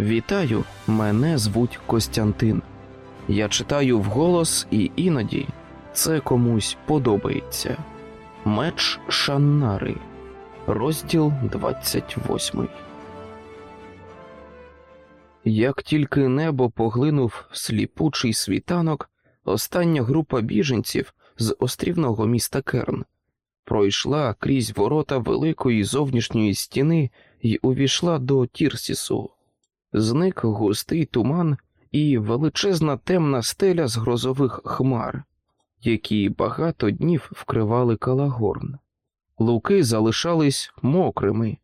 Вітаю, мене звуть Костянтин. Я читаю вголос, і іноді це комусь подобається. Меч Шаннари, розділ 28. Як тільки небо поглинув сліпучий світанок, остання група біженців з острівного міста Керн пройшла крізь ворота великої зовнішньої стіни і увійшла до Тірсісу. Зник густий туман і величезна темна стеля з грозових хмар, які багато днів вкривали калагорн. Луки залишались мокрими.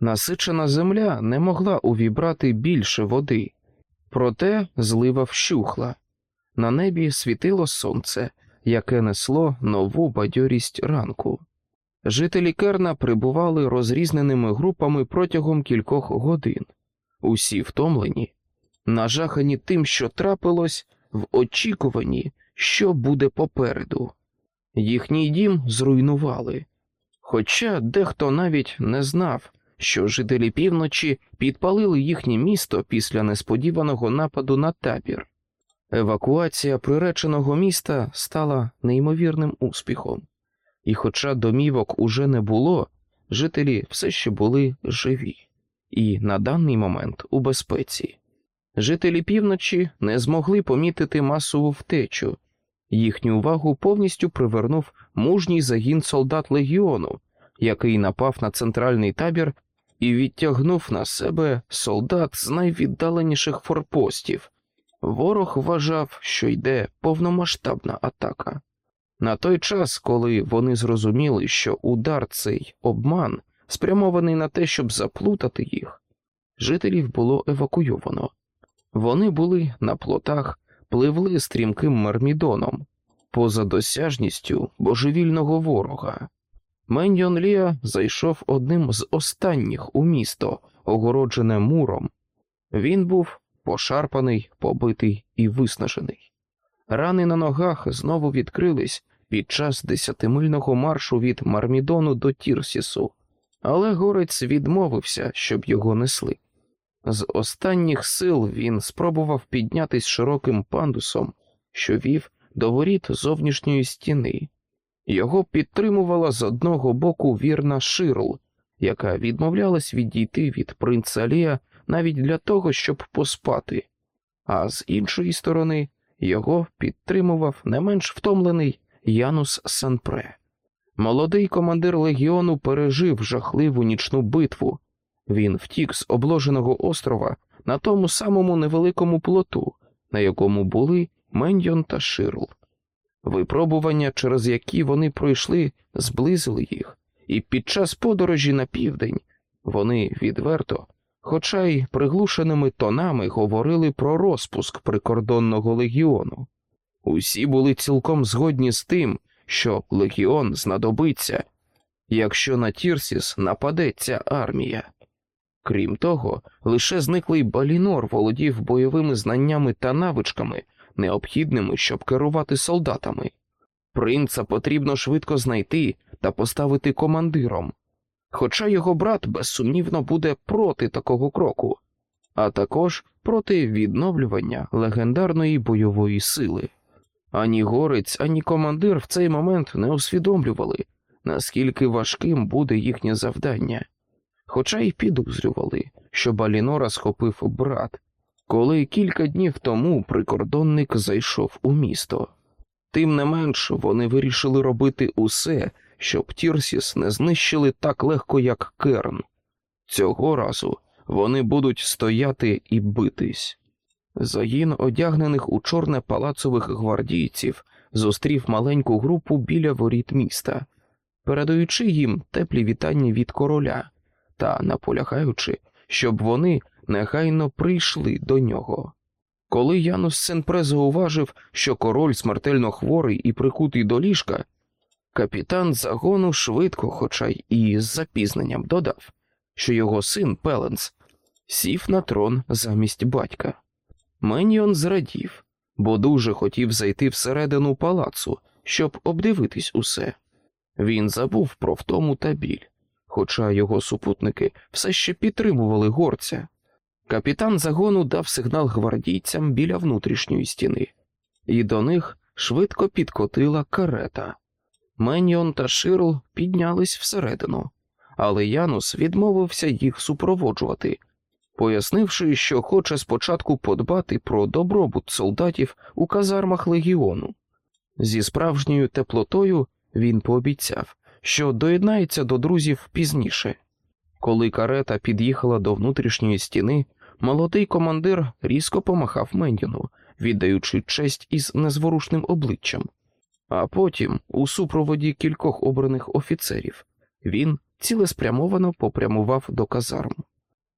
Насичена земля не могла увібрати більше води, проте злива вщухла. На небі світило сонце, яке несло нову бадьорість ранку. Жителі Керна прибували розрізненими групами протягом кількох годин, усі втомлені, нажахані тим, що трапилось, в очікуванні, що буде попереду. Їхній дім зруйнували, хоча дехто навіть не знав, що жителі півночі підпалили їхнє місто після несподіваного нападу на табір. Евакуація приреченого міста стала неймовірним успіхом, і, хоча домівок уже не було, жителі все ще були живі і на даний момент у безпеці. Жителі півночі не змогли помітити масову втечу, їхню увагу повністю привернув мужній загін солдат легіону, який напав на центральний табір і відтягнув на себе солдат з найвіддаленіших форпостів. Ворог вважав, що йде повномасштабна атака. На той час, коли вони зрозуміли, що удар цей обман спрямований на те, щоб заплутати їх, жителів було евакуйовано. Вони були на плотах, пливли стрімким мармідоном, поза досяжністю божевільного ворога. Меньйон Ліа зайшов одним з останніх у місто, огороджене муром. Він був пошарпаний, побитий і виснажений. Рани на ногах знову відкрились під час десятимильного маршу від Мармідону до Тірсісу, але горець відмовився, щоб його несли. З останніх сил він спробував піднятись широким пандусом, що вів до воріт зовнішньої стіни. Його підтримувала з одного боку вірна Ширл, яка відмовлялась відійти від принца Лія навіть для того, щоб поспати, а з іншої сторони його підтримував не менш втомлений Янус Санпре. Молодий командир легіону пережив жахливу нічну битву. Він втік з обложеного острова на тому самому невеликому плоту, на якому були Меньйон та Ширл. Випробування, через які вони пройшли, зблизили їх, і під час подорожі на південь вони відверто, хоча й приглушеними тонами говорили про розпуск прикордонного легіону. Усі були цілком згодні з тим, що легіон знадобиться, якщо на Тірсіс нападе ця армія. Крім того, лише зниклий Балінор володів бойовими знаннями та навичками, необхідними, щоб керувати солдатами. Принца потрібно швидко знайти та поставити командиром, хоча його брат безсумнівно буде проти такого кроку, а також проти відновлювання легендарної бойової сили. Ані горець, ані командир в цей момент не усвідомлювали, наскільки важким буде їхнє завдання, хоча й підозрювали, що Балінора схопив брат, коли кілька днів тому прикордонник зайшов у місто. Тим не менш вони вирішили робити усе, щоб Тірсіс не знищили так легко, як Керн. Цього разу вони будуть стояти і битись. Загін одягнених у чорне палацових гвардійців зустрів маленьку групу біля воріт міста, передаючи їм теплі вітання від короля та наполягаючи, щоб вони негайно прийшли до нього. Коли Янус Сенпре зауважив, що король смертельно хворий і прикутий до ліжка, капітан загону швидко, хоча й і з запізненням, додав, що його син Пеленс сів на трон замість батька. Меніон зрадів, бо дуже хотів зайти всередину палацу, щоб обдивитись усе. Він забув про втому та біль, хоча його супутники все ще підтримували горця. Капітан загону дав сигнал гвардійцям біля внутрішньої стіни, і до них швидко підкотила карета. Меньйон та Ширл піднялись всередину, але Янус відмовився їх супроводжувати, пояснивши, що хоче спочатку подбати про добробут солдатів у казармах легіону. Зі справжньою теплотою він пообіцяв, що доєднається до друзів пізніше. Коли карета під'їхала до внутрішньої стіни, молодий командир різко помахав Мендіну, віддаючи честь із незворушним обличчям. А потім, у супроводі кількох обраних офіцерів, він цілеспрямовано попрямував до казарм.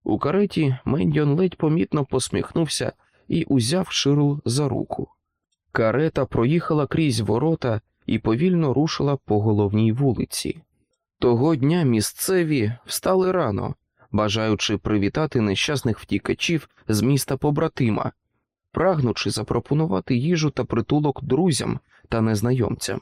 У кареті Мендіон ледь помітно посміхнувся і узяв Ширл за руку. Карета проїхала крізь ворота і повільно рушила по головній вулиці. Того дня місцеві встали рано, бажаючи привітати нещасних втікачів з міста побратима, прагнучи запропонувати їжу та притулок друзям та незнайомцям.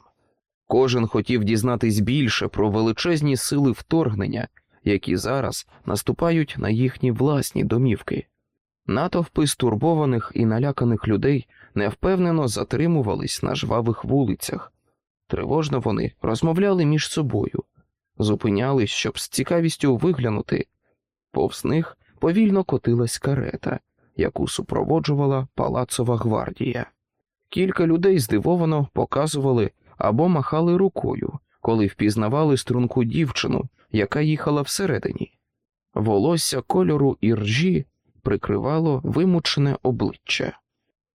Кожен хотів дізнатись більше про величезні сили вторгнення, які зараз наступають на їхні власні домівки. Натовпи стурбованих і наляканих людей невпевнено затримувались на жвавих вулицях. Тривожно вони розмовляли між собою, зупинялись, щоб з цікавістю виглянути. Повз них повільно котилась карета, яку супроводжувала палацова гвардія. Кілька людей здивовано показували або махали рукою, коли впізнавали струнку дівчину, яка їхала всередині. Волосся кольору іржі прикривало вимучене обличчя.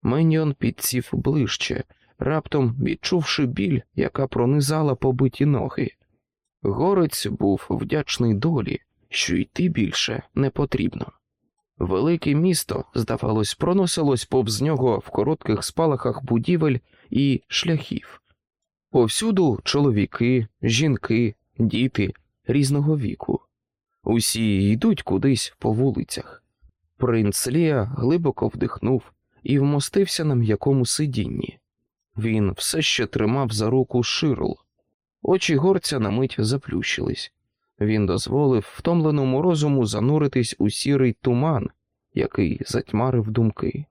Меньйон підсів ближче, раптом відчувши біль, яка пронизала побиті ноги. Горець був вдячний долі, що йти більше не потрібно. Велике місто, здавалось, проносилось повз нього в коротких спалахах будівель і шляхів. Повсюду чоловіки, жінки, діти різного віку. Усі йдуть кудись по вулицях. Принц Лія глибоко вдихнув і вмостився на м'якому сидінні. Він все ще тримав за руку ширл. Очі горця на мить заплющились. Він дозволив втомленому розуму зануритись у сірий туман, який затьмарив думки.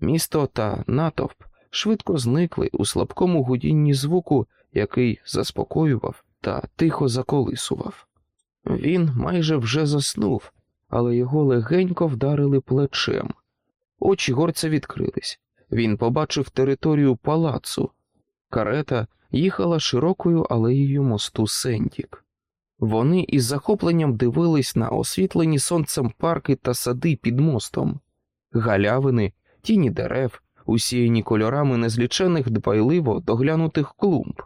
Місто та натовп швидко зникли у слабкому гудінні звуку, який заспокоював та тихо заколисував. Він майже вже заснув, але його легенько вдарили плечем. Очі горця відкрились. Він побачив територію палацу. Карета їхала широкою алеєю мосту Сендік. Вони із захопленням дивились на освітлені сонцем парки та сади під мостом, галявини, тіні дерев, усіяні кольорами незлічених дбайливо доглянутих клумб.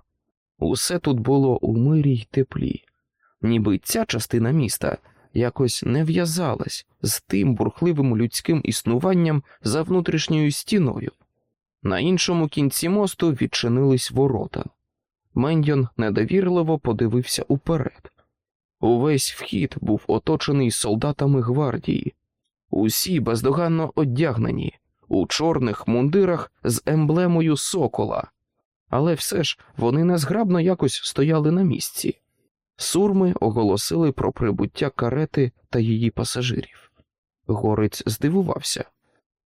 Усе тут було у мирі й теплі, ніби ця частина міста якось не в'язалась з тим бурхливим людським існуванням за внутрішньою стіною. На іншому кінці мосту відчинились ворота. Мендьон недовірливо подивився уперед. Увесь вхід був оточений солдатами гвардії, усі бездоганно одягнені, у чорних мундирах з емблемою сокола, але все ж вони незграбно якось стояли на місці. Сурми оголосили про прибуття карети та її пасажирів. Горець здивувався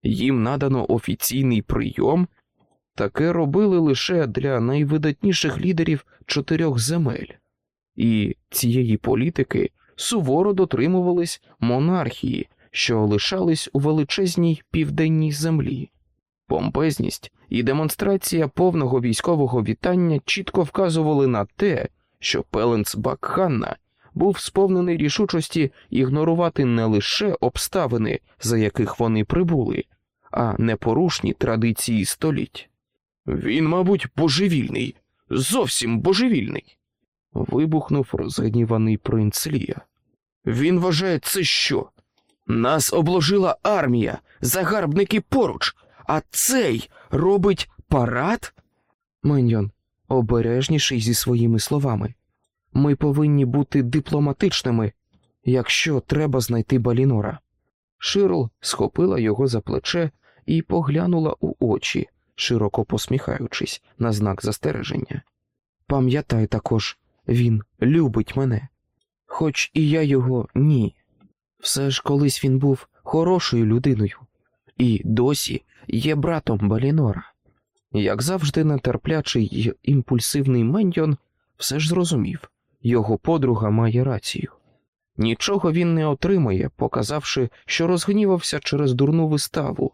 їм надано офіційний прийом, таке робили лише для найвидатніших лідерів чотирьох земель, і цієї політики суворо дотримувались монархії, що лишались у величезній південній землі. Помпезність і демонстрація повного військового вітання чітко вказували на те, що Пеленц Бакханна був сповнений рішучості ігнорувати не лише обставини, за яких вони прибули, а непорушні традиції століть. Він, мабуть, божевільний, зовсім божевільний. вибухнув розгніваний принц Лія. Він вважає це що? Нас обложила армія, загарбники поруч, а цей робить парад? Меньйон, обережніший зі своїми словами. Ми повинні бути дипломатичними, якщо треба знайти Балінора. Ширл схопила його за плече і поглянула у очі, широко посміхаючись на знак застереження. Пам'ятай також, він любить мене, хоч і я його ні. Все ж колись він був хорошою людиною і досі є братом Балінора. Як завжди, нетерплячий й імпульсивний Мендьон все ж зрозумів його подруга має рацію. Нічого він не отримає, показавши, що розгнівався через дурну виставу,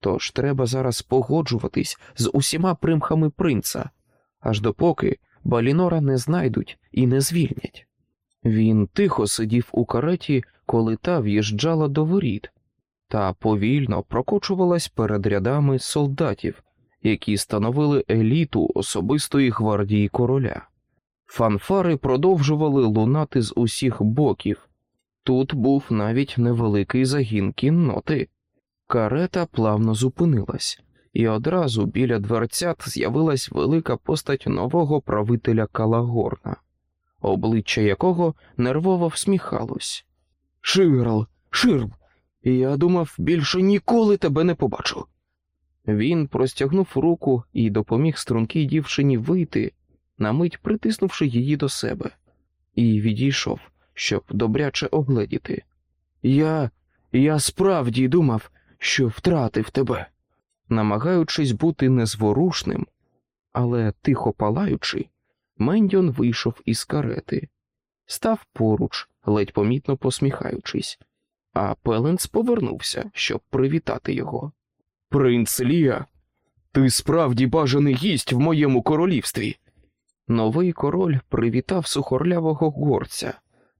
тож треба зараз погоджуватись з усіма примхами принца, аж допоки Балінора не знайдуть і не звільнять. Він тихо сидів у кареті, коли та в'їжджала до воріт, та повільно прокочувалась перед рядами солдатів, які становили еліту особистої гвардії короля. Фанфари продовжували лунати з усіх боків. Тут був навіть невеликий загін кінноти. Карета плавно зупинилась, і одразу біля дверцят з'явилась велика постать нового правителя Калагорна, обличчя якого нервово всміхалось. Ширл, Ширл, я думав, більше ніколи тебе не побачу. Він простягнув руку і допоміг стрункій дівчині вийти, на мить притиснувши її до себе, і відійшов, щоб добряче огледіти. Я, я справді думав, що втратив тебе, намагаючись бути незворушним, але тихо палаючи, Мендьон вийшов із карети, став поруч, ледь помітно посміхаючись, а Пеленс повернувся, щоб привітати його. Принц Лія, ти справді бажаний гість в моєму королівстві. Новий король привітав сухорлявого горця,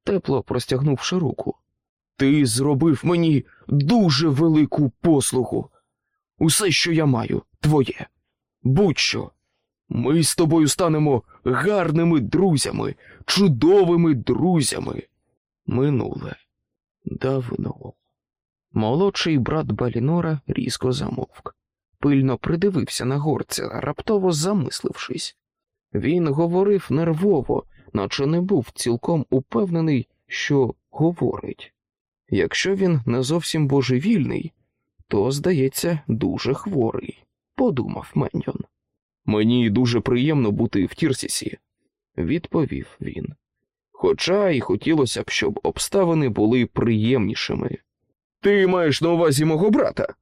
тепло простягнувши руку. Ти зробив мені дуже велику послугу. Усе, що я маю, твоє. Будь-що. Ми з тобою станемо гарними друзями, чудовими друзями. Минуле давно. Молодший брат Балінора різко замовк, пильно придивився на горця, раптово замислившись. Він говорив нервово, наче не був цілком упевнений, що говорить. Якщо він не зовсім божевільний, то, здається, дуже хворий, подумав Меньон. Мені дуже приємно бути в Тірсісі, відповів він. Хоча й хотілося б, щоб обставини були приємнішими. Ти маєш на увазі мого брата?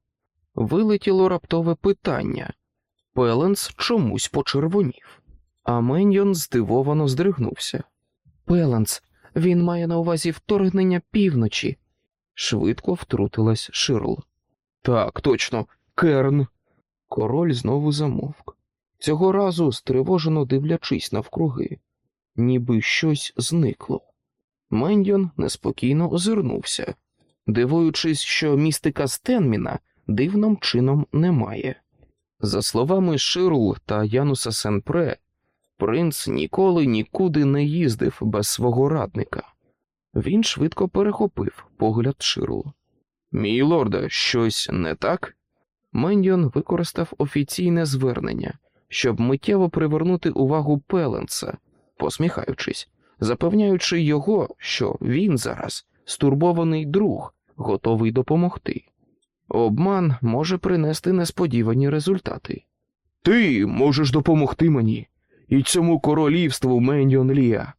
Вилетіло раптове питання. Пеленс чомусь почервонів, а Меньйон здивовано здригнувся. Пеленс, він має на увазі вторгнення півночі, швидко втрутилась Ширл. Так, точно, Керн. Король знову замовк, цього разу стривожено дивлячись навкруги, ніби щось зникло. Мендьон неспокійно озирнувся, дивуючись, що містика Стенміна дивним чином немає. За словами Ширл та Януса Сенпре, принц ніколи нікуди не їздив без свого радника. Він швидко перехопив погляд Ширл. Мій лорде, щось не так? Мендіон використав офіційне звернення, щоб миттєво привернути увагу Пеленса, посміхаючись, запевняючи його, що він зараз стурбований друг, готовий допомогти. Обман може принести несподівані результати. Ти можеш допомогти мені і цьому королівству Меньйон Лія,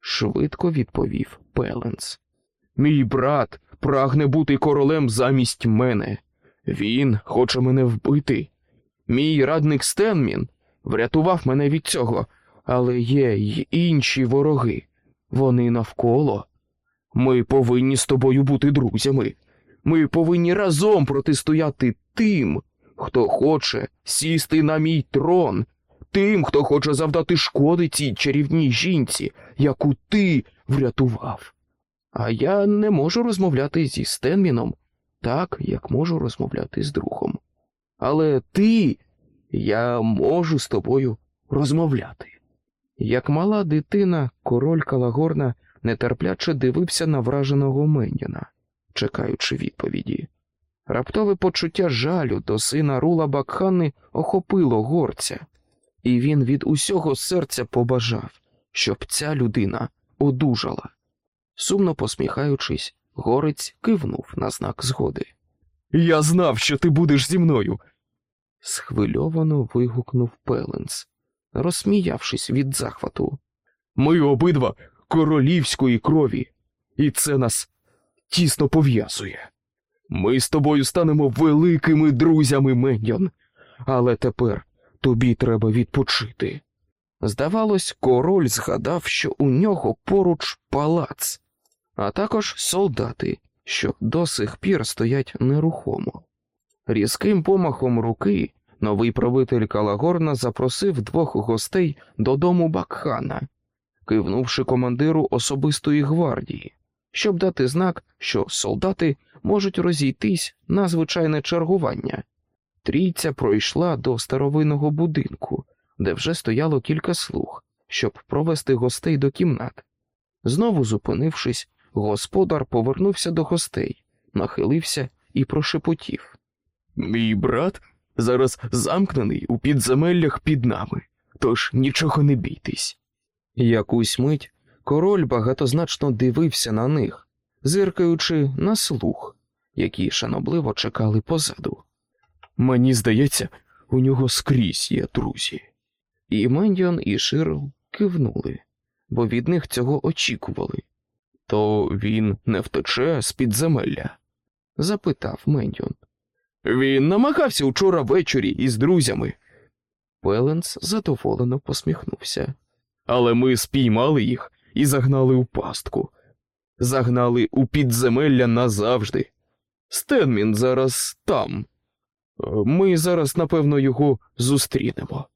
швидко відповів Пеленс. Мій брат прагне бути королем замість мене. Він хоче мене вбити. Мій радник Стенмін врятував мене від цього, але є й інші вороги. Вони навколо. Ми повинні з тобою бути друзями. Ми повинні разом протистояти тим, хто хоче сісти на мій трон, тим, хто хоче завдати шкоди цій чарівній жінці, яку ти врятував. А я не можу розмовляти зі Стенміном так, як можу розмовляти з другом. Але ти, я можу з тобою розмовляти. Як мала дитина, король Калагорна нетерпляче дивився на враженого Меняна, чекаючи відповіді. Раптове почуття жалю до сина Рула Бакхани охопило горця, і він від усього серця побажав, щоб ця людина одужала. Сумно посміхаючись, горець кивнув на знак згоди. Я знав, що ти будеш зі мною. схвильовано вигукнув Пеленс, розсміявшись від захвату. Ми обидва королівської крові, і це нас тісно пов'язує. Ми з тобою станемо великими друзями, Меньйон. Але тепер тобі треба відпочити. Здавалось, король згадав, що у нього поруч палац, а також солдати, що до сих пір стоять нерухомо. Різким помахом руки новий правитель Калагорна запросив двох гостей додому Бакхана, кивнувши командиру особистої гвардії, щоб дати знак, що солдати можуть розійтись на звичайне чергування. Трійця пройшла до старовинного будинку, де вже стояло кілька слуг, щоб провести гостей до кімнат. Знову зупинившись, господар повернувся до гостей, нахилився і прошепотів. Мій брат зараз замкнений у підземеллях під нами, тож нічого не бійтесь. Якусь мить король багатозначно дивився на них, зиркаючи на слух, які шанобливо чекали позаду. Мені здається, у нього скрізь є друзі. І Мендіон, і Ширл кивнули, бо від них цього очікували. То він не втече з підземелля? запитав Мендіон. Він намагався учора ввечері із друзями. Пеленс задоволено посміхнувся. Але ми спіймали їх і загнали у пастку, загнали у підземелля назавжди. Стенмін зараз там. Ми зараз, напевно, його зустрінемо.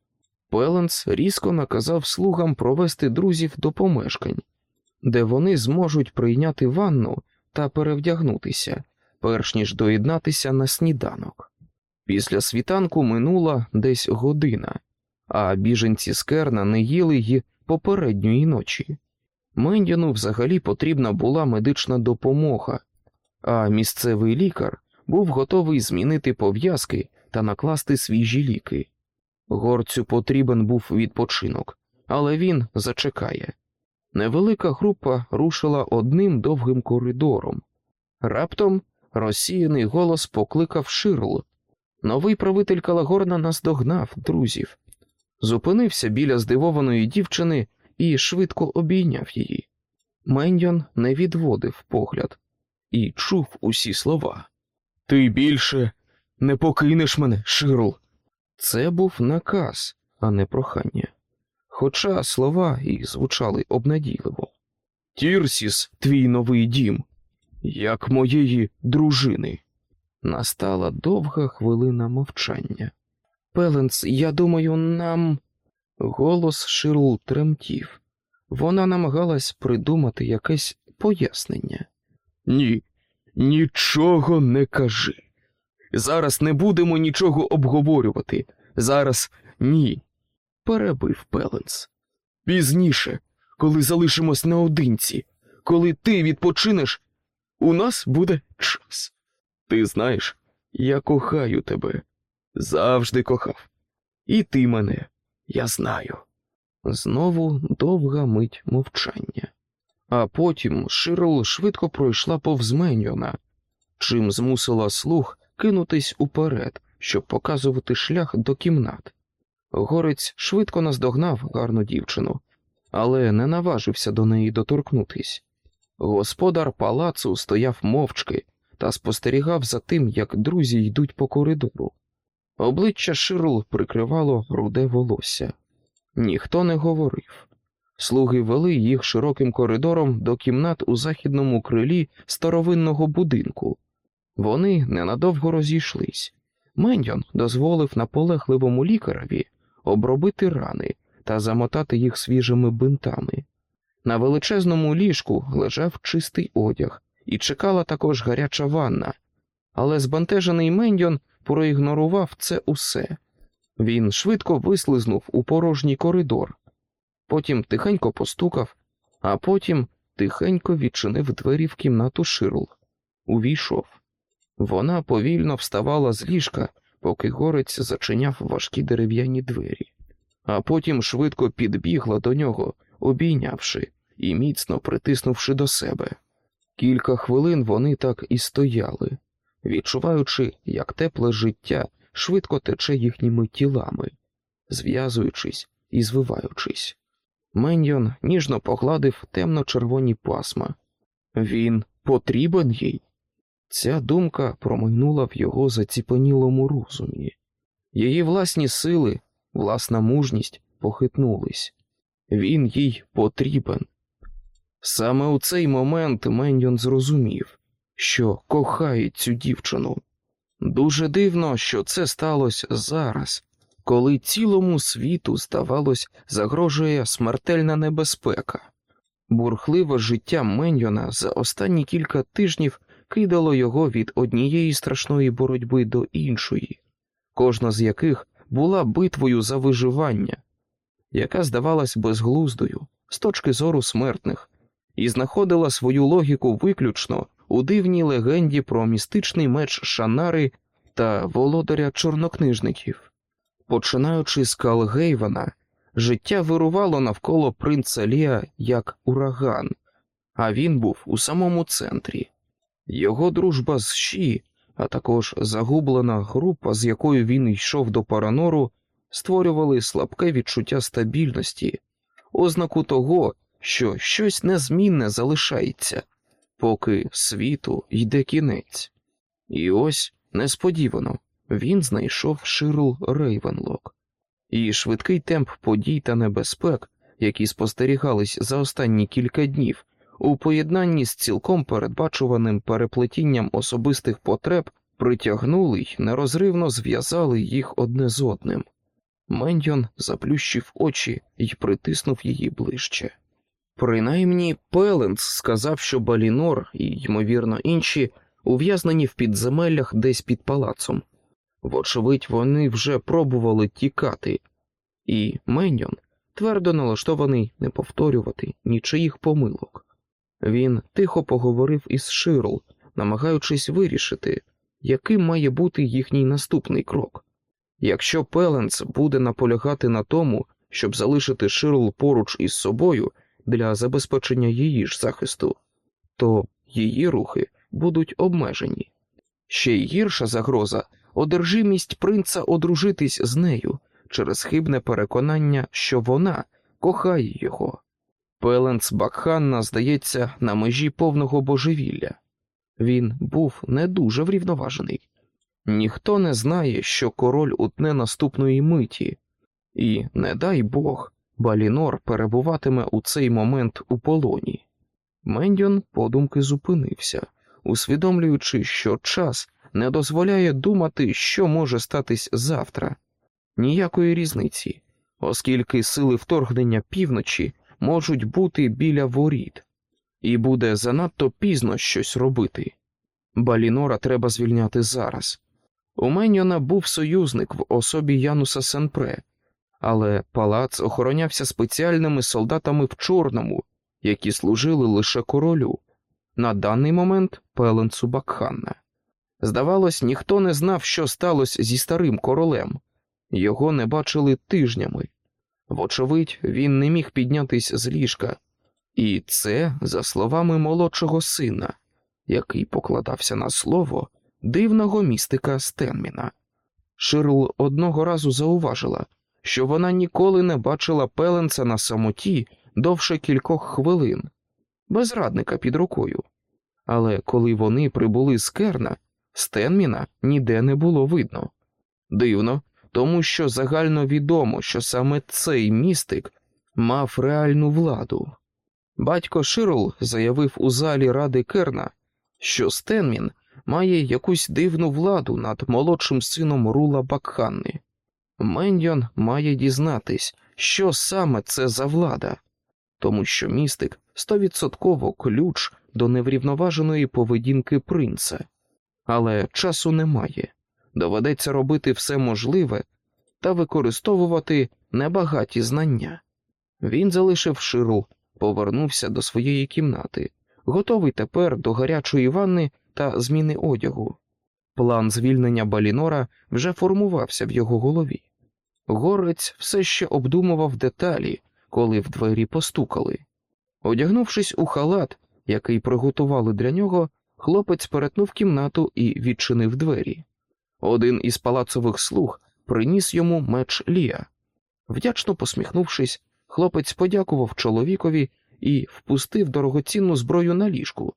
Пеленс різко наказав слугам провести друзів до помешкань, де вони зможуть прийняти ванну та перевдягнутися, перш ніж доєднатися на сніданок. Після світанку минула десь година, а біженці з Керна не їли й попередньої ночі. Мендіну взагалі потрібна була медична допомога, а місцевий лікар був готовий змінити пов'язки та накласти свіжі ліки. Горцю потрібен був відпочинок, але він зачекає. Невелика група рушила одним довгим коридором. Раптом розсіяний голос покликав Ширл. Новий правитель Калагорна наздогнав друзів, зупинився біля здивованої дівчини і швидко обійняв її. Мендьон не відводив погляд і чув усі слова. Ти більше не покинеш мене, Ширл. Це був наказ, а не прохання. Хоча слова і звучали обнадійливо. Тірсіс, твій новий дім, як моєї дружини. Настала довга хвилина мовчання. Пеленс, я думаю, нам. Голос Ширл тремтів. Вона намагалась придумати якесь пояснення. Ні, нічого не кажи. Зараз не будемо нічого обговорювати. Зараз ні. Перебив Пеленс. Пізніше, коли залишимось наодинці, коли ти відпочинеш, у нас буде час. Ти знаєш, я кохаю тебе, завжди кохав. І ти мене, я знаю. Знову довга мить мовчання, а потім Ширл швидко пройшла повз Меньйона, чим змусила слух кинутись уперед, щоб показувати шлях до кімнат. Горець швидко наздогнав гарну дівчину, але не наважився до неї доторкнутись. Господар палацу стояв мовчки та спостерігав за тим, як друзі йдуть по коридору. Обличчя Ширл прикривало руде волосся. Ніхто не говорив. Слуги вели їх широким коридором до кімнат у західному крилі старовинного будинку. Вони ненадовго розійшлись. Мендьон дозволив наполегливому лікареві обробити рани та замотати їх свіжими бинтами. На величезному ліжку лежав чистий одяг і чекала також гаряча ванна, але збентежений Мендьон проігнорував це усе. Він швидко вислизнув у порожній коридор, потім тихенько постукав, а потім тихенько відчинив двері в кімнату Ширл. Увійшов. Вона повільно вставала з ліжка, поки горець зачиняв важкі дерев'яні двері, а потім швидко підбігла до нього, обійнявши і міцно притиснувши до себе. Кілька хвилин вони так і стояли, відчуваючи, як тепле життя швидко тече їхніми тілами, зв'язуючись і звиваючись. Меньйон ніжно погладив темно-червоні пасма. Він потрібен їй. Ця думка промайнула в його заціпанілому розумі. Її власні сили, власна мужність похитнулись. Він їй потрібен. Саме у цей момент Меньйон зрозумів, що кохає цю дівчину. Дуже дивно, що це сталося зараз, коли цілому світу, здавалось, загрожує смертельна небезпека. Бурхливе життя Меньйона за останні кілька тижнів кидало його від однієї страшної боротьби до іншої, кожна з яких була битвою за виживання, яка здавалась безглуздою з точки зору смертних, і знаходила свою логіку виключно у дивній легенді про містичний меч Шанари та володаря чорнокнижників. Починаючи з Калгейвана, життя вирувало навколо принца Лія як ураган, а він був у самому центрі. Його дружба з Ші, а також загублена група, з якою він йшов до Паранору, створювали слабке відчуття стабільності, ознаку того, що щось незмінне залишається, поки світу йде кінець. І ось несподівано він знайшов Ширл Рейвенлок, і швидкий темп подій та небезпек, які спостерігались за останні кілька днів, у поєднанні з цілком передбачуваним переплетінням особистих потреб, притягнули й нерозривно зв'язали їх одне з одним. Мендьон заплющив очі і притиснув її ближче. Принаймні Пеленц сказав, що Балінор і, ймовірно, інші ув'язнені в підземеллях десь під палацом. Вочевидь, вони вже пробували тікати, і Меньйон твердо налаштований не повторювати нічиїх помилок. Він тихо поговорив із Ширл, намагаючись вирішити, яким має бути їхній наступний крок. Якщо Пеленц буде наполягати на тому, щоб залишити Ширл поруч із собою для забезпечення її ж захисту, то її рухи будуть обмежені. Ще й гірша загроза одержимість принца одружитись з нею через хибне переконання, що вона кохає його. Пеленц Бакханна, здається, на межі повного божевілля. Він був не дуже врівноважений. Ніхто не знає, що король утне наступної миті, і, не дай Бог, Балінор перебуватиме у цей момент у полоні. Мендьон подумки зупинився, усвідомлюючи, що час не дозволяє думати, що може статись завтра. Ніякої різниці, оскільки сили вторгнення півночі можуть бути біля воріт, і буде занадто пізно щось робити. Балінора треба звільняти зараз. У Меньйона був союзник в особі Януса Сенпре, але палац охоронявся спеціальними солдатами в чорному, які служили лише королю, на даний момент Пеленцу Бакханна. Здавалось, ніхто не знав, що сталося зі старим королем, його не бачили тижнями. Вочевидь, він не міг піднятись з ліжка, і це за словами молодшого сина, який покладався на слово дивного містика Стенміна. Ширл одного разу зауважила, що вона ніколи не бачила пеленца на самоті довше кількох хвилин, без радника під рукою. Але коли вони прибули з керна, Стенміна ніде не було видно. Дивно, тому що загально відомо, що саме цей містик мав реальну владу. Батько Ширл заявив у залі ради Керна, що Стенмін має якусь дивну владу над молодшим сином Рула Бакханни. Мендьон має дізнатись, що саме це за влада, тому що містик стовідсотково ключ до неврівноваженої поведінки принца, але часу немає. Доведеться робити все можливе та використовувати небагаті знання. Він залишив Ширл, повернувся до своєї кімнати, готовий тепер до гарячої ванни та зміни одягу. План звільнення Балінора вже формувався в його голові. Горець все ще обдумував деталі, коли в двері постукали. Одягнувшись у халат, який приготували для нього, хлопець перетнув кімнату і відчинив двері. Один із палацових слуг приніс йому меч Лія. Вдячно посміхнувшись, хлопець подякував чоловікові і впустив дорогоцінну зброю на ліжку,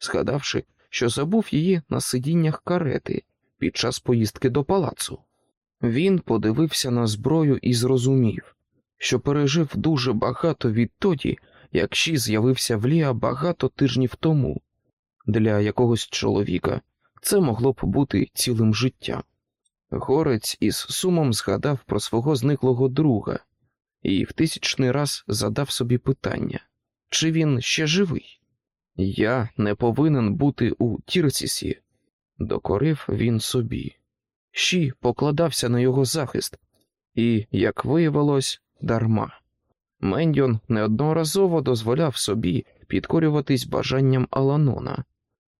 згадавши, що забув її на сидіннях карети під час поїздки до палацу. Він подивився на зброю і зрозумів, що пережив дуже багато відтоді, як Ші з'явився в Ліа багато тижнів тому. Для якогось чоловіка це могло б бути цілим життям. Горець із сумом згадав про свого зниклого друга і в тисячний раз задав собі питання, чи він ще живий? Я не повинен бути у Тірсісі, докорив він собі. Щі покладався на його захист, і, як виявилось, дарма. Мендьон неодноразово дозволяв собі підкорюватись бажанням Аланона,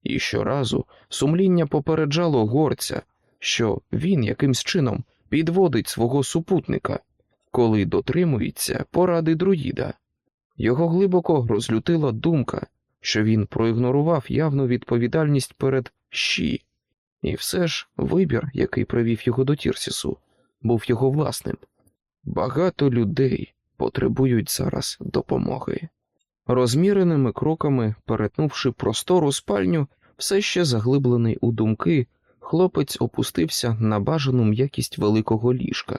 і щоразу сумління попереджало горця, що він якимсь чином підводить свого супутника, коли дотримується поради друїда. Його глибоко розлютила думка, що він проігнорував явну відповідальність перед щі, і все ж вибір, який привів його до Тірсісу, був його власним. Багато людей потребують зараз допомоги. Розміреними кроками, перетнувши простору спальню, все ще заглиблений у думки, хлопець опустився на бажану м'якість великого ліжка.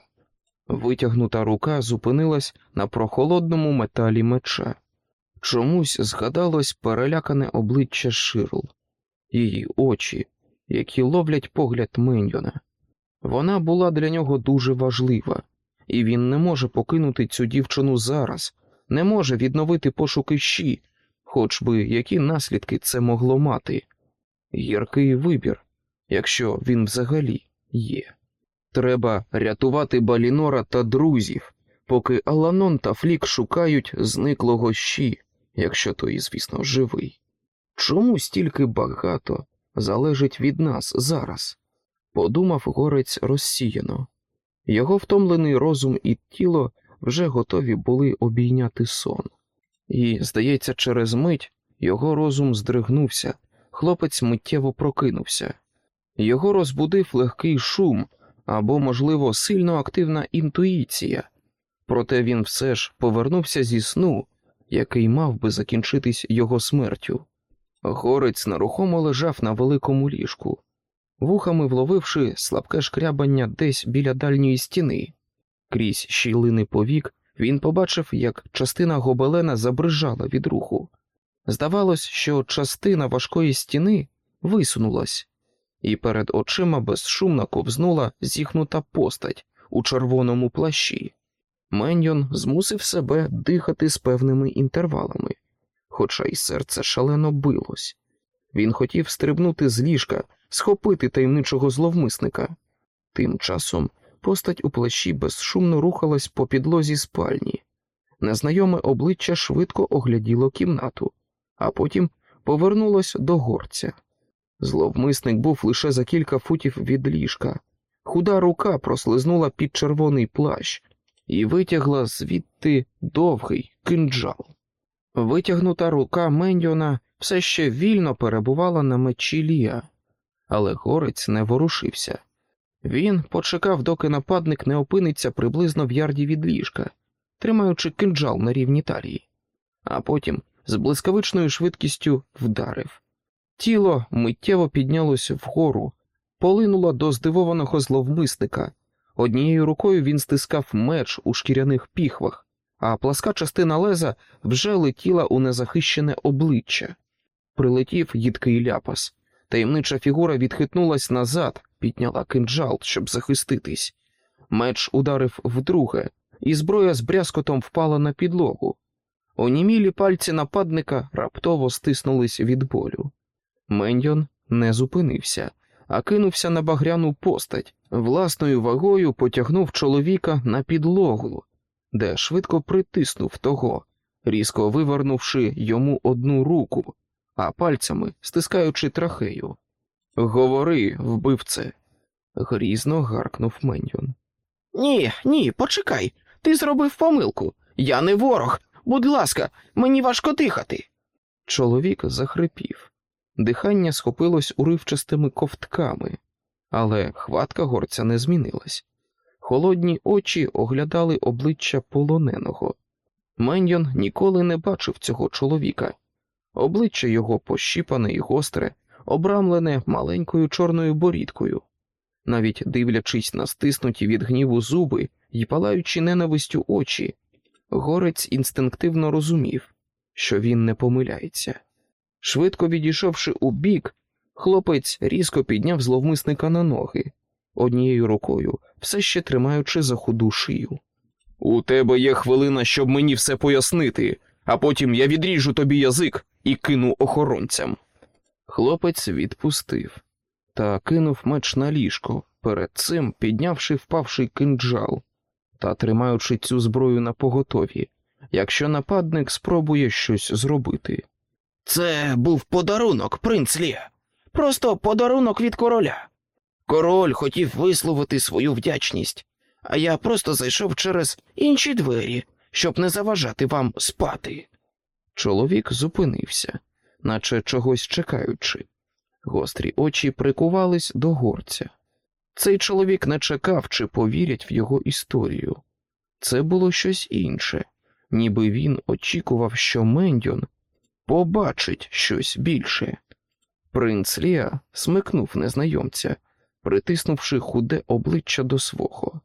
Витягнута рука зупинилась на прохолодному металі меча. Чомусь згадалось перелякане обличчя Ширл, її очі, які ловлять погляд Меньйона. Вона була для нього дуже важлива, і він не може покинути цю дівчину зараз, не може відновити пошуки щі, хоч би які наслідки це могло мати. Гіркий вибір, якщо він взагалі є. Треба рятувати Балінора та друзів, поки Аланон та Флік шукають зниклого щі, якщо той, звісно, живий. Чому стільки багато залежить від нас зараз? подумав горець розсіяно. Його втомлений розум і тіло вже готові були обійняти сон. І, здається, через мить його розум здригнувся, хлопець миттєво прокинувся. Його розбудив легкий шум або, можливо, сильно активна інтуїція, проте він все ж повернувся зі сну, який мав би закінчитись його смертю. Горець нерухомо лежав на великому ліжку, вухами вловивши слабке шкрябання десь біля дальньої стіни. Крізь щілини повік він побачив, як частина гобелена забрижала від руху. Здавалось, що частина важкої стіни висунулась, і перед очима безшумно ковзнула зіхнута постать у червоному плащі. Меньйон змусив себе дихати з певними інтервалами, хоча й серце шалено билось. Він хотів стрибнути з ліжка, схопити таємничого зловмисника. Тим часом постать у плащі безшумно рухалась по підлозі спальні. Незнайоме обличчя швидко огляділо кімнату, а потім повернулось до горця. Зловмисник був лише за кілька футів від ліжка. Худа рука прослизнула під червоний плащ і витягла звідти довгий кинджал. Витягнута рука Мендіона все ще вільно перебувала на мечі Лія, але горець не ворушився. Він почекав, доки нападник не опиниться приблизно в ярді від ліжка, тримаючи кинджал на рівні талії, а потім з блискавичною швидкістю вдарив. Тіло миттєво піднялось вгору, полинуло до здивованого зловмисника. Однією рукою він стискав меч у шкіряних піхвах, а пласка частина леза вже летіла у незахищене обличчя. Прилетів їдкий ляпас. Таємнича фігура відхитнулась назад, підняла кинджал, щоб захиститись. Меч ударив вдруге, і зброя з брязкотом впала на підлогу. Онімілі пальці нападника раптово стиснулись від болю. Меньйон не зупинився, а кинувся на багряну постать, власною вагою потягнув чоловіка на підлогу, де швидко притиснув того, різко вивернувши йому одну руку, а пальцями стискаючи трахею. Говори, вбивце, грізно гаркнув Меньйон. Ні, ні, почекай. Ти зробив помилку. Я не ворог. Будь ласка, мені важко дихати. Чоловік захрипів. Дихання схопилось уривчастими ковтками, але хватка горця не змінилась. Холодні очі оглядали обличчя полоненого. Меньйон ніколи не бачив цього чоловіка. Обличчя його пощіпане і гостре, обрамлене маленькою чорною борідкою. Навіть дивлячись на стиснуті від гніву зуби і палаючи ненавистю очі, горець інстинктивно розумів, що він не помиляється. Швидко відійшовши у бік, хлопець різко підняв зловмисника на ноги, однією рукою, все ще тримаючи за худу шию. У тебе є хвилина, щоб мені все пояснити, а потім я відріжу тобі язик і кину охоронцям. Хлопець відпустив та кинув меч на ліжко, перед цим піднявши впавший кинджал та тримаючи цю зброю на поготові, якщо нападник спробує щось зробити. Це був подарунок, принц Лія. Просто подарунок від короля. Король хотів висловити свою вдячність, а я просто зайшов через інші двері, щоб не заважати вам спати. Чоловік зупинився, наче чогось чекаючи. Гострі очі прикувались до горця. Цей чоловік не чекав, чи повірять в його історію. Це було щось інше, ніби він очікував, що Мендьон побачить щось більше. Принц Ліа смикнув незнайомця, притиснувши худе обличчя до свого.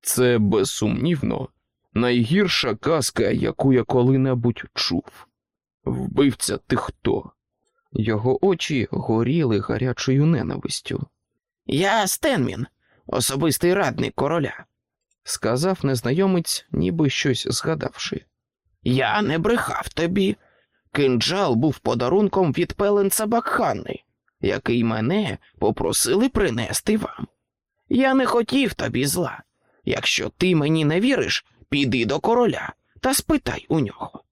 Це безсумнівно найгірша казка, яку я коли-небудь чув. Вбивця ти хто? Його очі горіли гарячою ненавистю. Я Стенмін, особистий радник короля. Сказав незнайомець, ніби щось згадавши. Я не брехав тобі. Кинджал був подарунком від пеленца Бакханни, який мене попросили принести вам. Я не хотів тобі зла. Якщо ти мені не віриш, піди до короля та спитай у нього.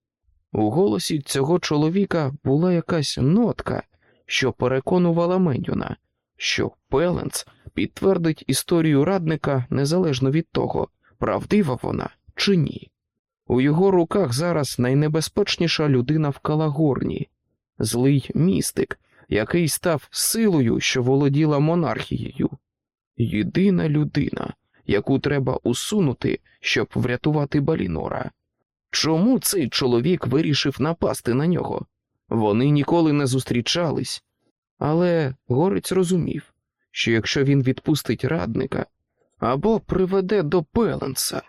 У голосі цього чоловіка була якась нотка, що переконувала Мендюна, що Пеленц підтвердить історію радника незалежно від того, правдива вона чи ні. У його руках зараз найнебезпечніша людина в Калагорні, злий містик, який став силою, що володіла монархією. Єдина людина, яку треба усунути, щоб врятувати Балінора. Чому цей чоловік вирішив напасти на нього? Вони ніколи не зустрічались, але горець розумів, що якщо він відпустить радника або приведе до Пеленса,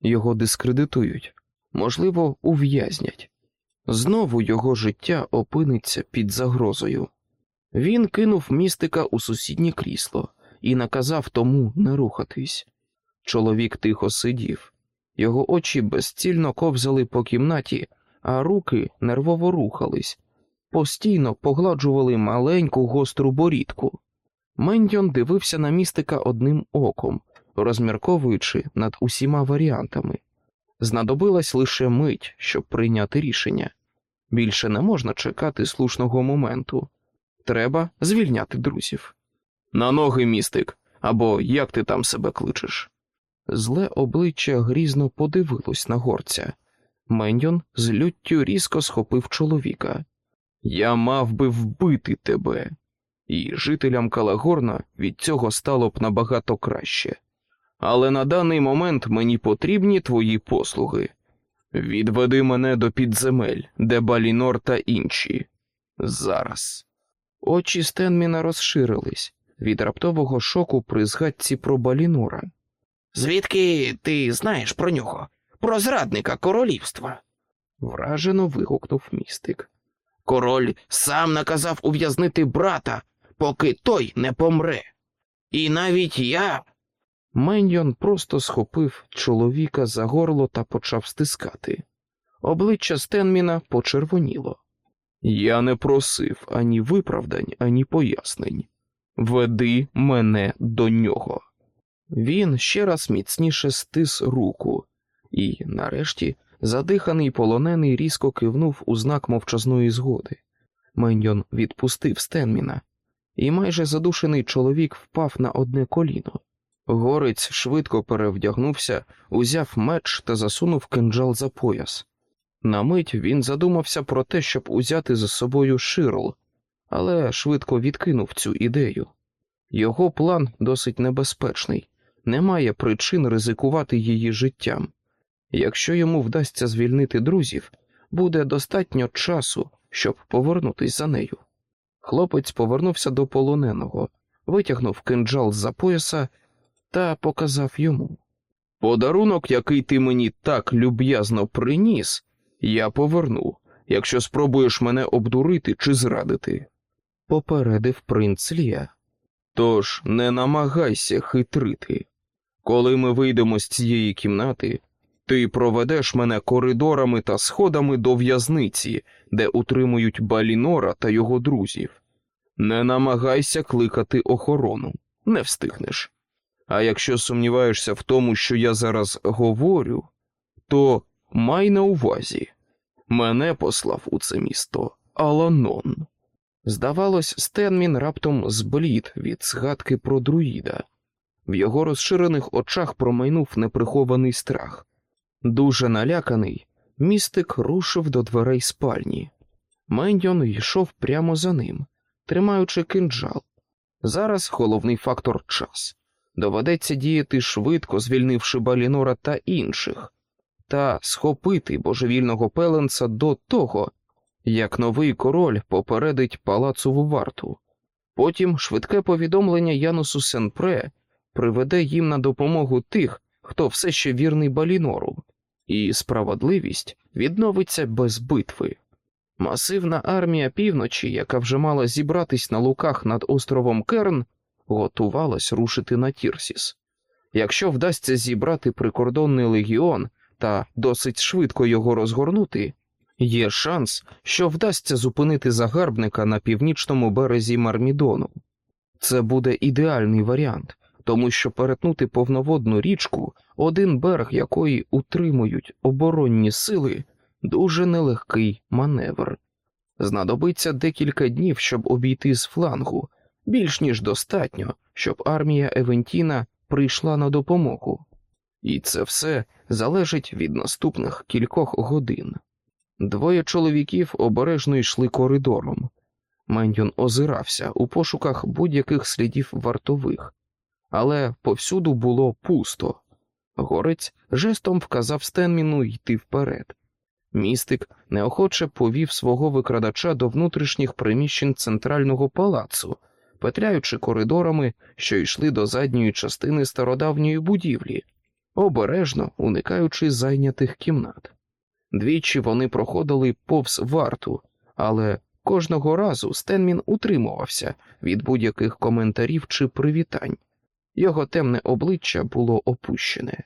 його дискредитують, можливо, ув'язнять. Знову його життя опиниться під загрозою. Він кинув містика у сусіднє крісло і наказав тому не рухатись. Чоловік тихо сидів, його очі безцільно ковзали по кімнаті, а руки нервово рухались, постійно погладжували маленьку гостру борідку. Мендьон дивився на містика одним оком, розмірковуючи над усіма варіантами. Знадобилась лише мить, щоб прийняти рішення. Більше не можна чекати слушного моменту. Треба звільняти друзів. На ноги, містик, або як ти там себе кличеш. Зле обличчя грізно подивилось на горця. Мендьон з люттю різко схопив чоловіка. Я мав би вбити тебе, і жителям Калагорна від цього стало б набагато краще. Але на даний момент мені потрібні твої послуги. Відведи мене до підземель, де Балінор та інші. Зараз. Очі Стенміна розширились від раптового шоку при згадці про Балінора. Звідки ти знаєш про нього? Про зрадника королівства? Вражено вигукнув містик. Король сам наказав ув'язнити брата, поки той не помре. І навіть я. Меньйон просто схопив чоловіка за горло та почав стискати. Обличчя Стенміна почервоніло. Я не просив ані виправдань, ані пояснень. Веди мене до нього. Він ще раз міцніше стис руку, і, нарешті, задиханий полонений різко кивнув у знак мовчазної згоди. Меньйон відпустив Стенміна, і майже задушений чоловік впав на одне коліно. Горець швидко перевдягнувся, узяв меч та засунув кинджал за пояс. На мить він задумався про те, щоб узяти за собою ширл, але швидко відкинув цю ідею. Його план досить небезпечний, немає причин ризикувати її життям. Якщо йому вдасться звільнити друзів, буде достатньо часу, щоб повернутись за нею. Хлопець повернувся до полоненого, витягнув кинджал з-за пояса та показав йому. Подарунок, який ти мені так люб'язно приніс, я поверну, якщо спробуєш мене обдурити чи зрадити, попередив принц Лія. Тож не намагайся хитрити. Коли ми вийдемо з цієї кімнати, ти проведеш мене коридорами та сходами до в'язниці, де утримують Балінора та його друзів. Не намагайся кликати охорону, не встигнеш. А якщо сумніваєшся в тому, що я зараз говорю, то май на увазі мене послав у це місто Аланон. Здавалось, Стенмін раптом зблід від згадки про друїда. В його розширених очах промайнув неприхований страх. Дуже наляканий, містик рушив до дверей спальні. Мендьон йшов прямо за ним, тримаючи кинджал. Зараз головний фактор час. Доведеться діяти швидко, звільнивши Балінора та інших, та схопити божевільного пеленца до того, як новий король попередить палацову варту. Потім швидке повідомлення Янусу Сенпре приведе їм на допомогу тих, хто все ще вірний Балінору, і справедливість відновиться без битви. Масивна армія півночі, яка вже мала зібратись на луках над островом Керн, готувалась рушити на Тірсіс. Якщо вдасться зібрати прикордонний легіон та досить швидко його розгорнути, є шанс, що вдасться зупинити загарбника на північному березі Мармідону. Це буде ідеальний варіант, тому що перетнути повноводну річку, один берег якої утримують оборонні сили, дуже нелегкий маневр. Знадобиться декілька днів, щоб обійти з флангу, більш ніж достатньо, щоб армія Евентіна прийшла на допомогу. І це все залежить від наступних кількох годин. Двоє чоловіків обережно йшли коридором. Мендьон озирався у пошуках будь-яких слідів вартових, але повсюду було пусто. Горець жестом вказав Стенміну йти вперед. Містик неохоче повів свого викрадача до внутрішніх приміщень центрального палацу, петляючи коридорами, що йшли до задньої частини стародавньої будівлі, обережно уникаючи зайнятих кімнат. Двічі вони проходили повз варту, але кожного разу Стенмін утримувався від будь-яких коментарів чи привітань. Його темне обличчя було опущене.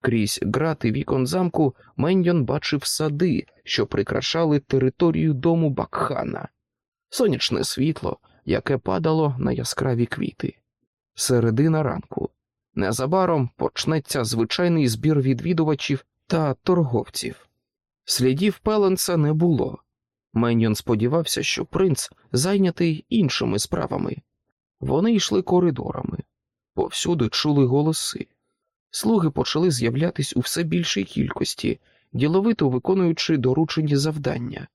Крізь грати вікон замку Мендьон бачив сади, що прикрашали територію дому Бакхана, сонячне світло, яке падало на яскраві квіти. Середина ранку. Незабаром почнеться звичайний збір відвідувачів та торговців. Слідів Пеленса не було. Меньйон сподівався, що принц зайнятий іншими справами. Вони йшли коридорами, повсюди чули голоси. Слуги почали з'являтись у все більшій кількості, діловито виконуючи доручені завдання.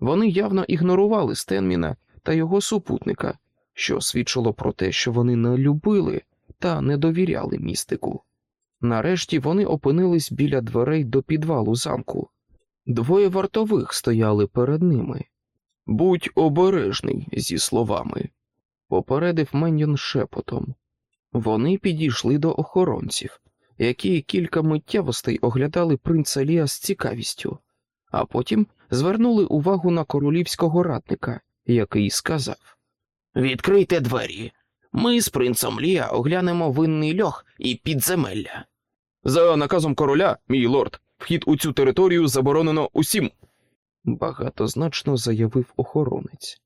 Вони явно ігнорували Стенміна та його супутника, що свідчило про те, що вони не любили та не довіряли містику. Нарешті вони опинились біля дверей до підвалу замку. Двоє вартових стояли перед ними. Будь обережний зі словами, попередив Меньйон шепотом. Вони підійшли до охоронців, які кілька миттєвостей оглядали принца Лія з цікавістю, а потім звернули увагу на королівського радника, який сказав Відкрийте двері. Ми з принцем Лія оглянемо винний льох і підземелля. За наказом короля, мій лорд, вхід у цю територію заборонено усім. Багатозначно заявив охоронець.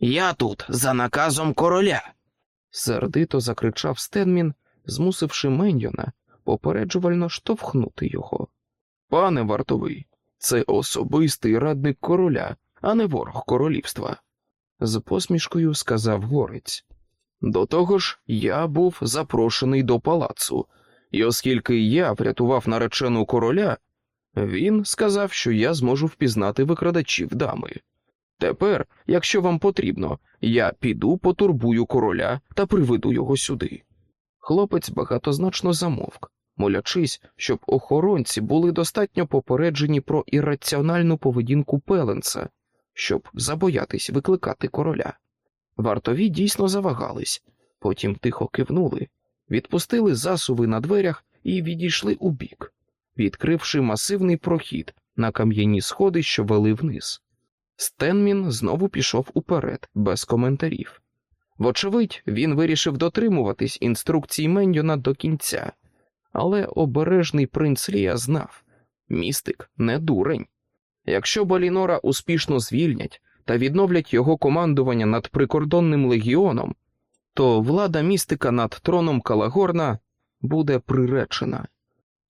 Я тут за наказом короля. Сердито закричав Стенмін, змусивши Меньйона попереджувально штовхнути його. Пане вартовий, це особистий радник короля, а не ворог королівства, з посмішкою сказав горець. До того ж, я був запрошений до палацу, і оскільки я врятував наречену короля, він сказав, що я зможу впізнати викрадачів дами. Тепер, якщо вам потрібно, я піду потурбую короля та приведу його сюди. Хлопець багатозначно замовк, молячись, щоб охоронці були достатньо попереджені про ірраціональну поведінку Пеленса, щоб забоятись викликати короля. Вартові дійсно завагались, потім тихо кивнули, відпустили засуви на дверях і відійшли убік, відкривши масивний прохід на кам'яні сходи, що вели вниз. Стенмін знову пішов уперед, без коментарів. Вочевидь, він вирішив дотримуватись інструкцій Мендьона до кінця, але обережний принц Лія знав містик не дурень. Якщо Балінора успішно звільнять та відновлять його командування над прикордонним легіоном, то влада містика над троном Калагорна буде приречена.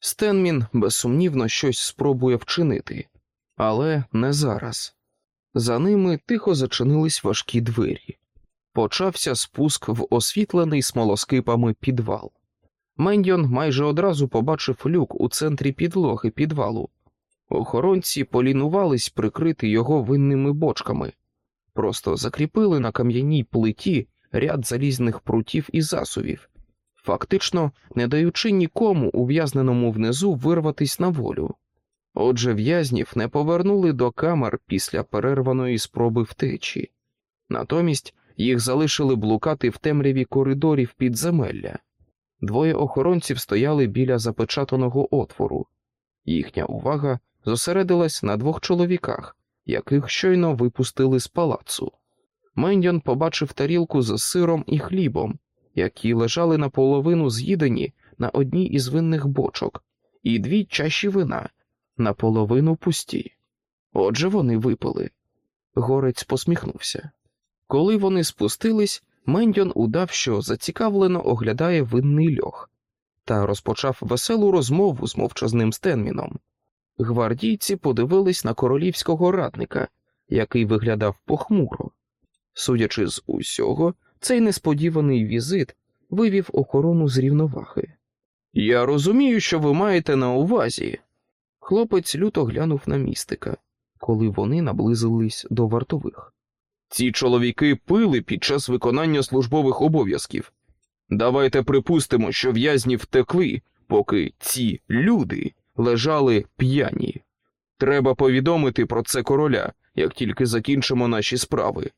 Стенмін безсумнівно щось спробує вчинити, але не зараз. За ними тихо зачинились важкі двері. Почався спуск в освітлений смолоскипами підвал. Мендьон майже одразу побачив люк у центрі підлоги підвалу. Охоронці полінувались прикрити його винними бочками, просто закріпили на кам'яній плиті ряд залізних прутів і засувів, фактично не даючи нікому ув'язненому внизу вирватись на волю. Отже, в'язнів не повернули до камер після перерваної спроби втечі, натомість їх залишили блукати в темряві коридорів підземелля. Двоє охоронців стояли біля запечатаного отвору. Їхня увага зосередилась на двох чоловіках, яких щойно випустили з палацу. Мендьон побачив тарілку з сиром і хлібом, які лежали наполовину з'їдені на одній із винних бочок, і дві чаші вина наполовину пусті. Отже, вони випили. Горець посміхнувся. Коли вони спустились, Мендьон удав, що зацікавлено оглядає винний льох, та розпочав веселу розмову з мовчазним Стенміном. Гвардійці подивились на королівського радника, який виглядав похмуро. Судячи з усього, цей несподіваний візит вивів охорону з рівноваги. Я розумію, що ви маєте на увазі. Хлопець люто глянув на містика, коли вони наблизились до вартових. Ці чоловіки пили під час виконання службових обов'язків. Давайте припустимо, що в'язні втекли, поки ці люди лежали п'яні. Треба повідомити про це короля, як тільки закінчимо наші справи.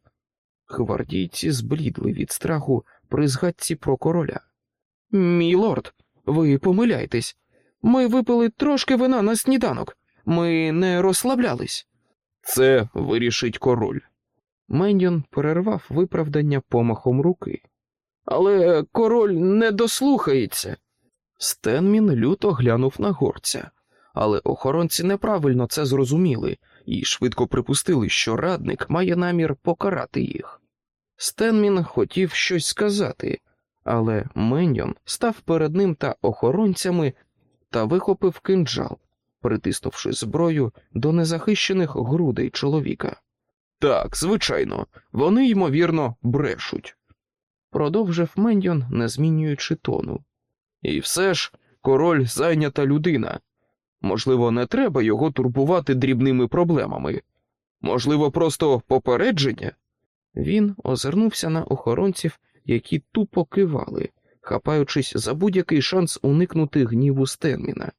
Гвардійці зблідли від страху при згадці про короля. Мій лорд, ви помиляєтесь. Ми випили трошки вина на сніданок, ми не розслаблялись. Це вирішить король. Мендіон перервав виправдання помахом руки. Але король не дослухається. Стенмін люто глянув на горця, але охоронці неправильно це зрозуміли і швидко припустили, що радник має намір покарати їх. Стенмін хотів щось сказати, але Меньйон став перед ним та охоронцями та вихопив кинджал, притиснувши зброю до незахищених грудей чоловіка. Так, звичайно, вони, ймовірно, брешуть, продовжив Мендьон, не змінюючи тону. І все ж король зайнята людина. Можливо, не треба його турбувати дрібними проблемами. Можливо, просто попередження. Він озирнувся на охоронців, які тупо кивали, хапаючись за будь-який шанс уникнути гніву Стенміна.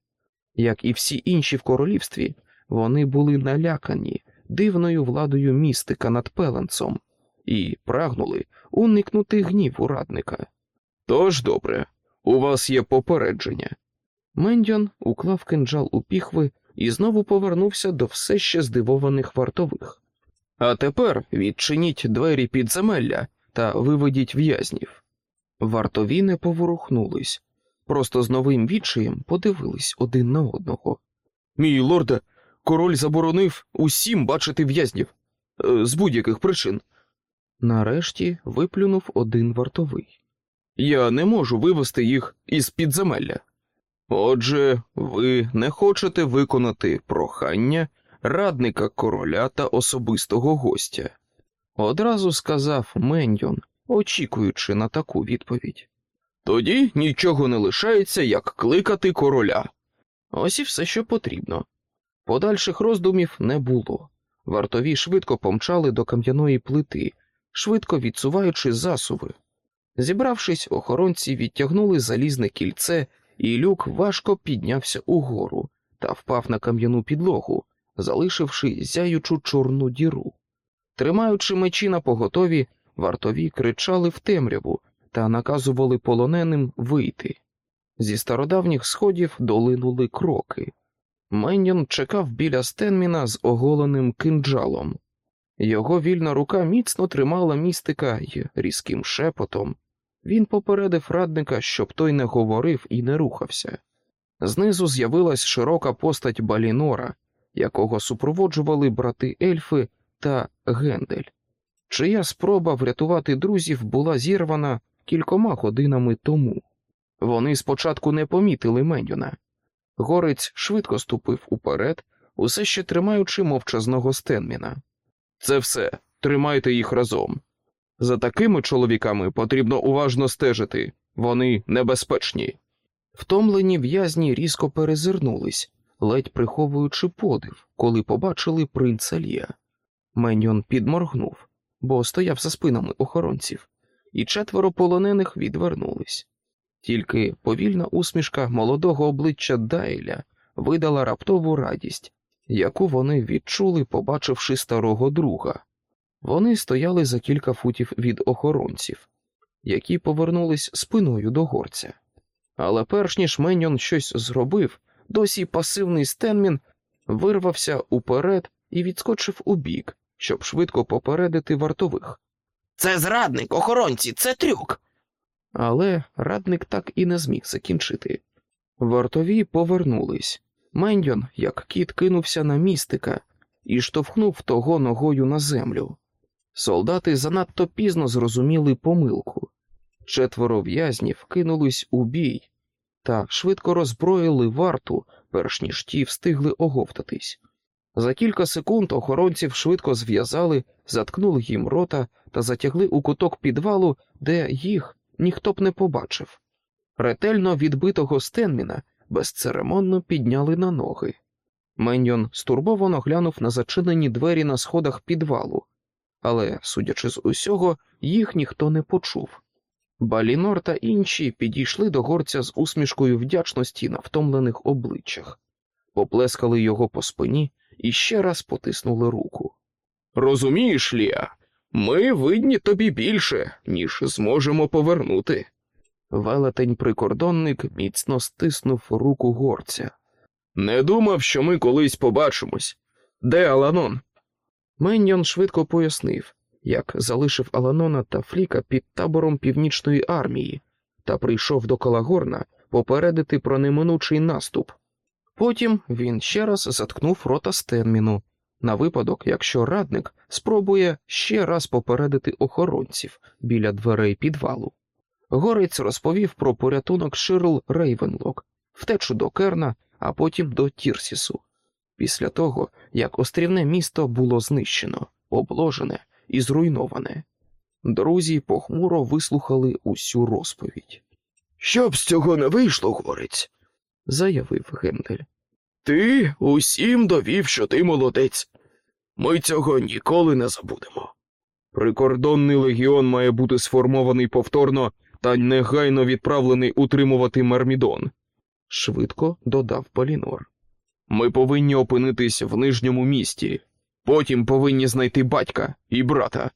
Як і всі інші в королівстві, вони були налякані дивною владою містика над Пеленцом і прагнули уникнути гніву радника. Тож добре, у вас є попередження. Мендьон уклав кинджал у піхви і знову повернувся до все ще здивованих вартових. А тепер відчиніть двері підземелля та виведіть в'язнів. Вартові не поворухнулись, просто з новим відчаєм подивились один на одного. Мій лорде, король заборонив усім бачити в'язнів е, з будь-яких причин. Нарешті виплюнув один вартовий. Я не можу вивести їх із підземелля. Отже, ви не хочете виконати прохання радника короля та особистого гостя, одразу сказав Меньйон, очікуючи на таку відповідь. Тоді нічого не лишається, як кликати короля. Ось і все, що потрібно. Подальших роздумів не було. Вартові швидко помчали до кам'яної плити, швидко відсуваючи засуви. Зібравшись, охоронці відтягнули залізне кільце, і люк важко піднявся угору та впав на кам'яну підлогу, залишивши зяючу чорну діру. Тримаючи мечі на поготові, вартові кричали в темряву та наказували полоненим вийти. Зі стародавніх сходів долинули кроки. Меньйон чекав біля Стенміна з оголеним кинджалом. Його вільна рука міцно тримала містика й різким шепотом. Він попередив радника, щоб той не говорив і не рухався. Знизу з'явилась широка постать Балінора, якого супроводжували брати ельфи та Гендель, чия спроба врятувати друзів була зірвана кількома годинами тому. Вони спочатку не помітили Меньйона. Горець швидко ступив уперед, усе ще тримаючи мовчазного Стенміна. Це все, тримайте їх разом. За такими чоловіками потрібно уважно стежити, вони небезпечні. Втомлені в'язні різко перезирнулись, ледь приховуючи подив, коли побачили принца Лія. Меньйон підморгнув, бо стояв за спинами охоронців, і четверо полонених відвернулись. Тільки повільна усмішка молодого обличчя Дайля видала раптову радість, яку вони відчули, побачивши старого друга. Вони стояли за кілька футів від охоронців, які повернулись спиною до горця. Але перш ніж Меньон щось зробив, досі пасивний Стенмін вирвався уперед і відскочив у бік, щоб швидко попередити вартових. Це зрадник, охоронці, це трюк. Але радник так і не зміг закінчити. Вартові повернулись. Мендьон, як кіт, кинувся на містика і штовхнув того ногою на землю. Солдати занадто пізно зрозуміли помилку. Четверо в'язнів кинулись у бій та швидко роззброїли варту, перш ніж ті встигли оговтатись. За кілька секунд охоронців швидко зв'язали, заткнули їм рота та затягли у куток підвалу, де їх ніхто б не побачив. Ретельно відбитого Стенміна безцеремонно підняли на ноги. Меньйон стурбовано глянув на зачинені двері на сходах підвалу, але, судячи з усього, їх ніхто не почув. Балінор та інші підійшли до горця з усмішкою вдячності на втомлених обличчях, поплескали його по спині і ще раз потиснули руку. Розумієш, Лія, ми видні тобі більше, ніж зможемо повернути. Велетень прикордонник міцно стиснув руку горця. Не думав, що ми колись побачимось. Де Аланон? Меньйон швидко пояснив, як залишив Аланона та Фліка під табором північної армії та прийшов до Калагорна попередити про неминучий наступ. Потім він ще раз заткнув рота Стенміну на випадок, якщо радник спробує ще раз попередити охоронців біля дверей підвалу. Горець розповів про порятунок Ширл Рейвенлок, втечу до Керна, а потім до Тірсісу. Після того, як острівне місто було знищено, обложене і зруйноване. Друзі похмуро вислухали усю розповідь. Щоб з цього не вийшло, горець, заявив Гендель. Ти усім довів, що ти молодець. Ми цього ніколи не забудемо. Прикордонний легіон має бути сформований повторно та негайно відправлений утримувати Мармідон, швидко додав Полінор. Ми повинні опинитись в нижньому місті, потім повинні знайти батька і брата.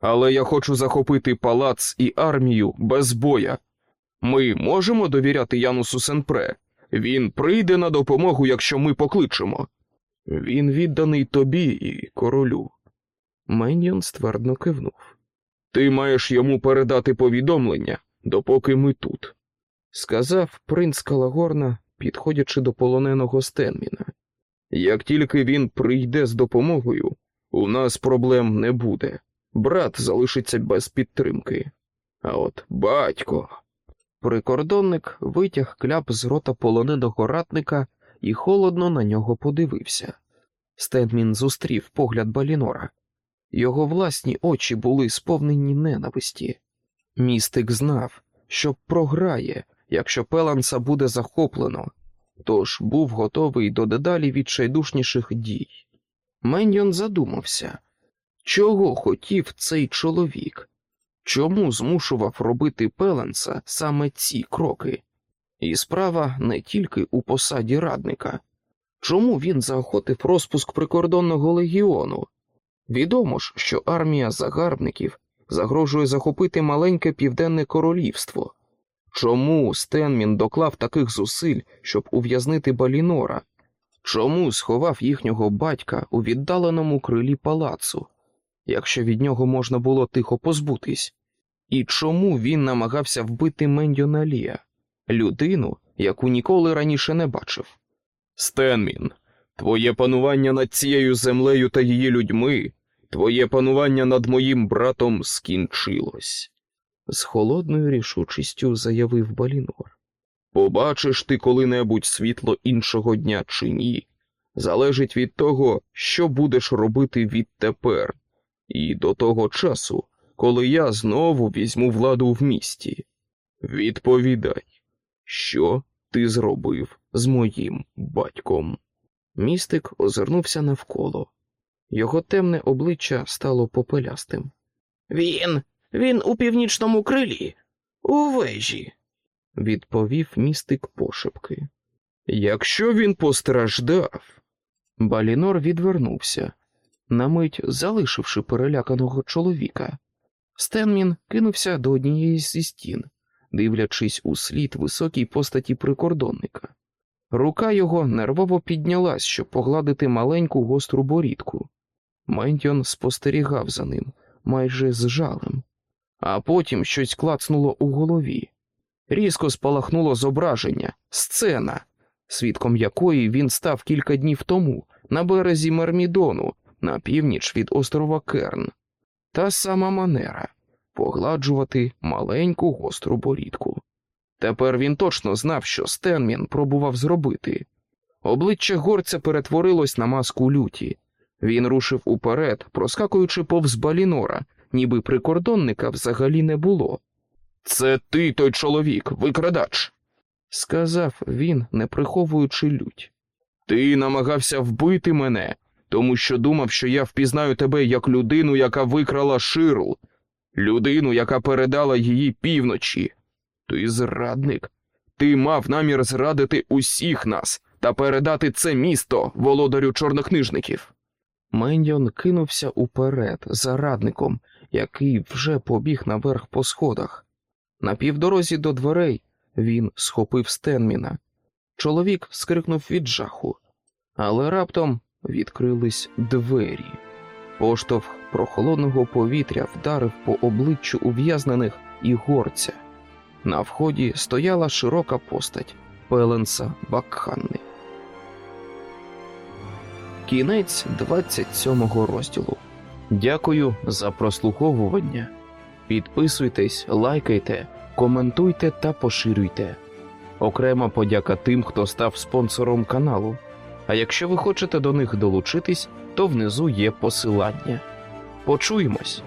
Але я хочу захопити палац і армію без боя. Ми можемо довіряти Янусу Сенпре. Він прийде на допомогу, якщо ми покличемо. Він відданий тобі і королю. Меньйон ствердно кивнув. Ти маєш йому передати повідомлення, допоки ми тут, сказав принц Калагорна, підходячи до полоненого Стенміна. Як тільки він прийде з допомогою, у нас проблем не буде. Брат залишиться без підтримки. А от батько. Прикордонник витяг кляп з рота полоненого ратника і холодно на нього подивився. Стенмін зустрів погляд Балінора. Його власні очі були сповнені ненависті. Містик знав, що програє, якщо Пеланса буде захоплено, тож був готовий до дедалі відчайдушніших дій. Меньйон задумався, чого хотів цей чоловік, чому змушував робити Пеленса саме ці кроки, і справа не тільки у посаді радника. Чому він заохотив розпуск прикордонного легіону? Відомо ж, що армія загарбників загрожує захопити маленьке південне королівство. Чому Стенмін доклав таких зусиль, щоб ув'язнити Балінора? Чому сховав їхнього батька у віддаленому крилі палацу, якщо від нього можна було тихо позбутись? І чому він намагався вбити Мендьоналія, людину, яку ніколи раніше не бачив? Стенмін, твоє панування над цією землею та її людьми, твоє панування над моїм братом скінчилось, з холодною рішучістю заявив Балінор. Побачиш ти коли-небудь світло іншого дня чи ні, залежить від того, що будеш робити відтепер, і до того часу, коли я знову візьму владу в місті. Відповідай, що ти зробив з моїм батьком? Містик озирнувся навколо. Його темне обличчя стало попелястим. Він, він у північному крилі, у вежі. Відповів містик пошепки. Якщо він постраждав. Балінор відвернувся, на мить залишивши переляканого чоловіка. Стенмін кинувся до однієї зі стін, дивлячись у слід високій постаті прикордонника. Рука його нервово піднялась, щоб погладити маленьку гостру борідку. Ментіон спостерігав за ним майже з жалем, а потім щось клацнуло у голові. Різко спалахнуло зображення, сцена, свідком якої він став кілька днів тому на березі Мармідону, на північ від острова Керн. Та сама манера погладжувати маленьку гостру борідку. Тепер він точно знав, що Стенмін пробував зробити. Обличчя горця перетворилось на маску люті. Він рушив уперед, проскакуючи повз балінора, ніби прикордонника взагалі не було. Це ти, той чоловік, викрадач, сказав він, не приховуючи лють. Ти намагався вбити мене, тому що думав, що я впізнаю тебе як людину, яка викрала Ширл, людину, яка передала її півночі. Ти зрадник. Ти мав намір зрадити усіх нас та передати це місто володарю чорнокнижників. Мендіон кинувся уперед за радником, який вже побіг наверх по сходах. На півдорозі до дверей він схопив Стенміна. Чоловік скрикнув від жаху, але раптом відкрились двері. Поштовх прохолодного повітря вдарив по обличчю ув'язнених і горця. На вході стояла широка постать Пеленса Бакханни. Кінець 27 розділу. Дякую за прослуховування. Підписуйтесь, лайкайте, коментуйте та поширюйте. Окрема подяка тим, хто став спонсором каналу. А якщо ви хочете до них долучитись, то внизу є посилання. Почуємось!